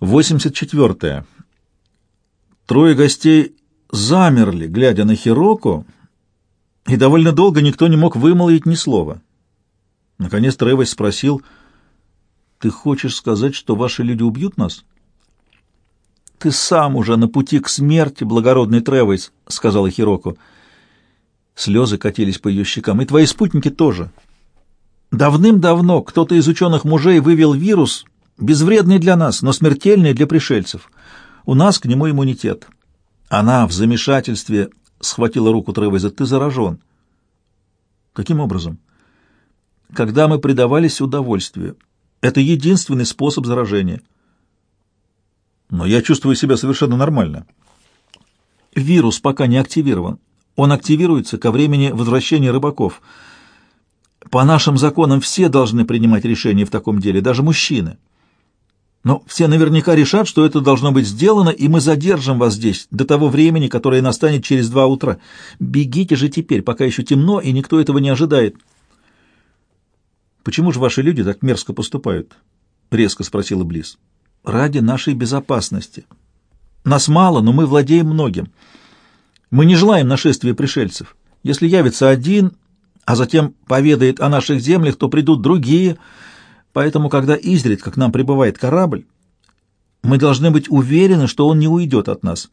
84. Трое гостей замерли, глядя на Хироко, и довольно долго никто не мог вымолвить ни слова. Наконец Тревес спросил, «Ты хочешь сказать, что ваши люди убьют нас?» «Ты сам уже на пути к смерти, благородный Тревес», — сказала Хироко. Слезы катились по ее щекам, и твои спутники тоже. Давным-давно кто-то из ученых мужей вывел вирус, безвредный для нас, но смертельный для пришельцев. У нас к нему иммунитет. Она в замешательстве схватила руку Тревеза. Ты заражен. Каким образом? Когда мы предавались удовольствию. Это единственный способ заражения. Но я чувствую себя совершенно нормально. Вирус пока не активирован. Он активируется ко времени возвращения рыбаков. По нашим законам все должны принимать решения в таком деле, даже мужчины. Но все наверняка решат, что это должно быть сделано, и мы задержим вас здесь до того времени, которое настанет через два утра. Бегите же теперь, пока еще темно, и никто этого не ожидает. Почему же ваши люди так мерзко поступают? резко спросила Близ. Ради нашей безопасности. Нас мало, но мы владеем многим. Мы не желаем нашествия пришельцев. Если явится один, а затем поведает о наших землях, то придут другие. Поэтому, когда изредка к нам прибывает корабль, мы должны быть уверены, что он не уйдет от нас.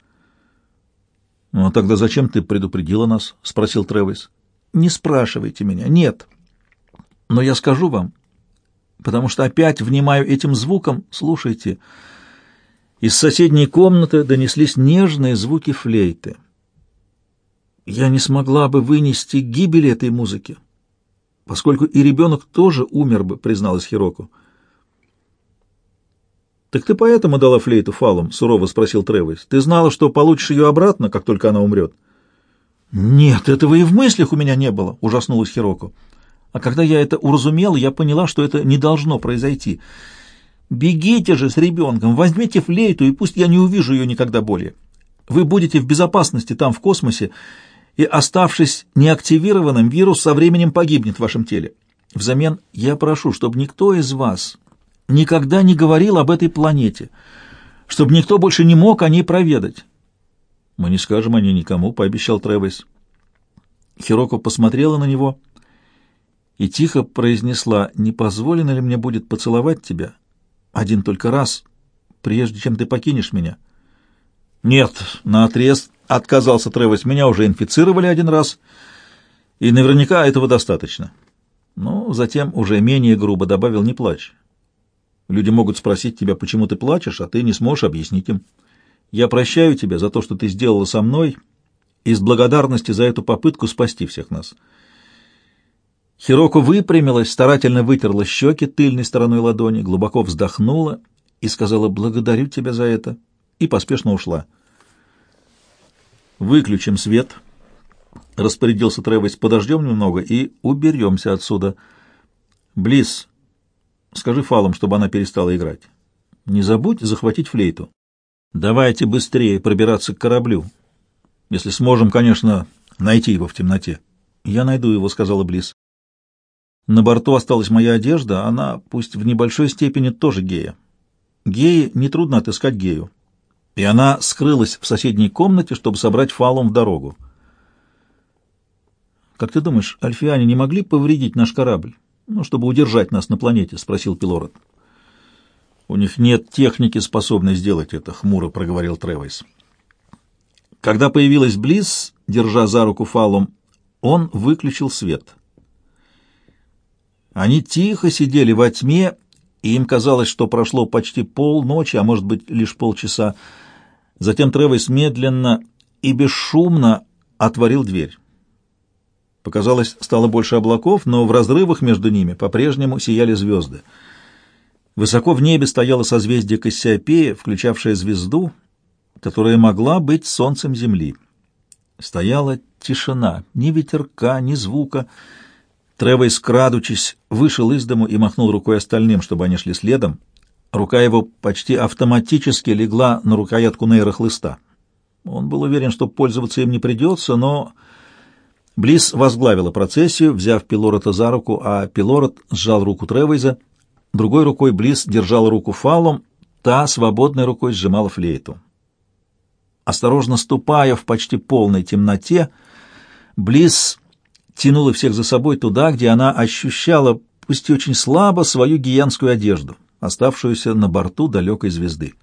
«Ну, а тогда зачем ты предупредила нас?» — спросил Тревис. «Не спрашивайте меня. Нет. Но я скажу вам, потому что опять внимаю этим звуком. Слушайте». Из соседней комнаты донеслись нежные звуки флейты. Я не смогла бы вынести гибели этой музыки, поскольку и ребенок тоже умер бы, призналась Хироку. «Так ты поэтому дала флейту фалом?» — сурово спросил Тревис. «Ты знала, что получишь ее обратно, как только она умрет?» «Нет, этого и в мыслях у меня не было», — ужаснулась Хироку. «А когда я это уразумела, я поняла, что это не должно произойти. Бегите же с ребенком, возьмите флейту, и пусть я не увижу ее никогда более. Вы будете в безопасности там, в космосе, и, оставшись неактивированным, вирус со временем погибнет в вашем теле. Взамен я прошу, чтобы никто из вас никогда не говорил об этой планете, чтобы никто больше не мог о ней проведать. «Мы не скажем о ней никому», — пообещал Тревис. Хироко посмотрела на него и тихо произнесла, «Не позволено ли мне будет поцеловать тебя один только раз, прежде чем ты покинешь меня?» «Нет», — наотрез отказался Тревис, — «меня уже инфицировали один раз, и наверняка этого достаточно». Но затем уже менее грубо добавил «не плачь». Люди могут спросить тебя, почему ты плачешь, а ты не сможешь объяснить им. Я прощаю тебя за то, что ты сделала со мной, из благодарности за эту попытку спасти всех нас. Хироко выпрямилась, старательно вытерла щеки тыльной стороной ладони, глубоко вздохнула и сказала «благодарю тебя за это» и поспешно ушла. «Выключим свет», — распорядился Тревес, — «подождем немного и уберемся отсюда. Близ, скажи Фалом, чтобы она перестала играть. Не забудь захватить флейту. Давайте быстрее пробираться к кораблю. Если сможем, конечно, найти его в темноте». «Я найду его», — сказала Близ. «На борту осталась моя одежда, она, пусть в небольшой степени, тоже гея. Геи нетрудно отыскать гею и она скрылась в соседней комнате, чтобы собрать фалом в дорогу. «Как ты думаешь, альфиане не могли повредить наш корабль, ну, чтобы удержать нас на планете?» — спросил Пилород. «У них нет техники, способной сделать это», — хмуро проговорил Тревайс. Когда появилась Близ, держа за руку фалом, он выключил свет. Они тихо сидели во тьме, и им казалось, что прошло почти полночи, а может быть лишь полчаса. Затем Тревес медленно и бесшумно отворил дверь. Показалось, стало больше облаков, но в разрывах между ними по-прежнему сияли звезды. Высоко в небе стояло созвездие Кассиопея, включавшее звезду, которая могла быть солнцем Земли. Стояла тишина, ни ветерка, ни звука. Тревес, крадучись, вышел из дому и махнул рукой остальным, чтобы они шли следом. Рука его почти автоматически легла на рукоятку нейрохлыста. Он был уверен, что пользоваться им не придется, но... Близ возглавила процессию, взяв Пилорота за руку, а Пилорот сжал руку Тревейза. Другой рукой Близ держал руку Фалом, Та свободной рукой сжимала флейту. Осторожно ступая в почти полной темноте, Близ тянула всех за собой туда, где она ощущала, пусть и очень слабо, свою гиянскую одежду, оставшуюся на борту далекой звезды.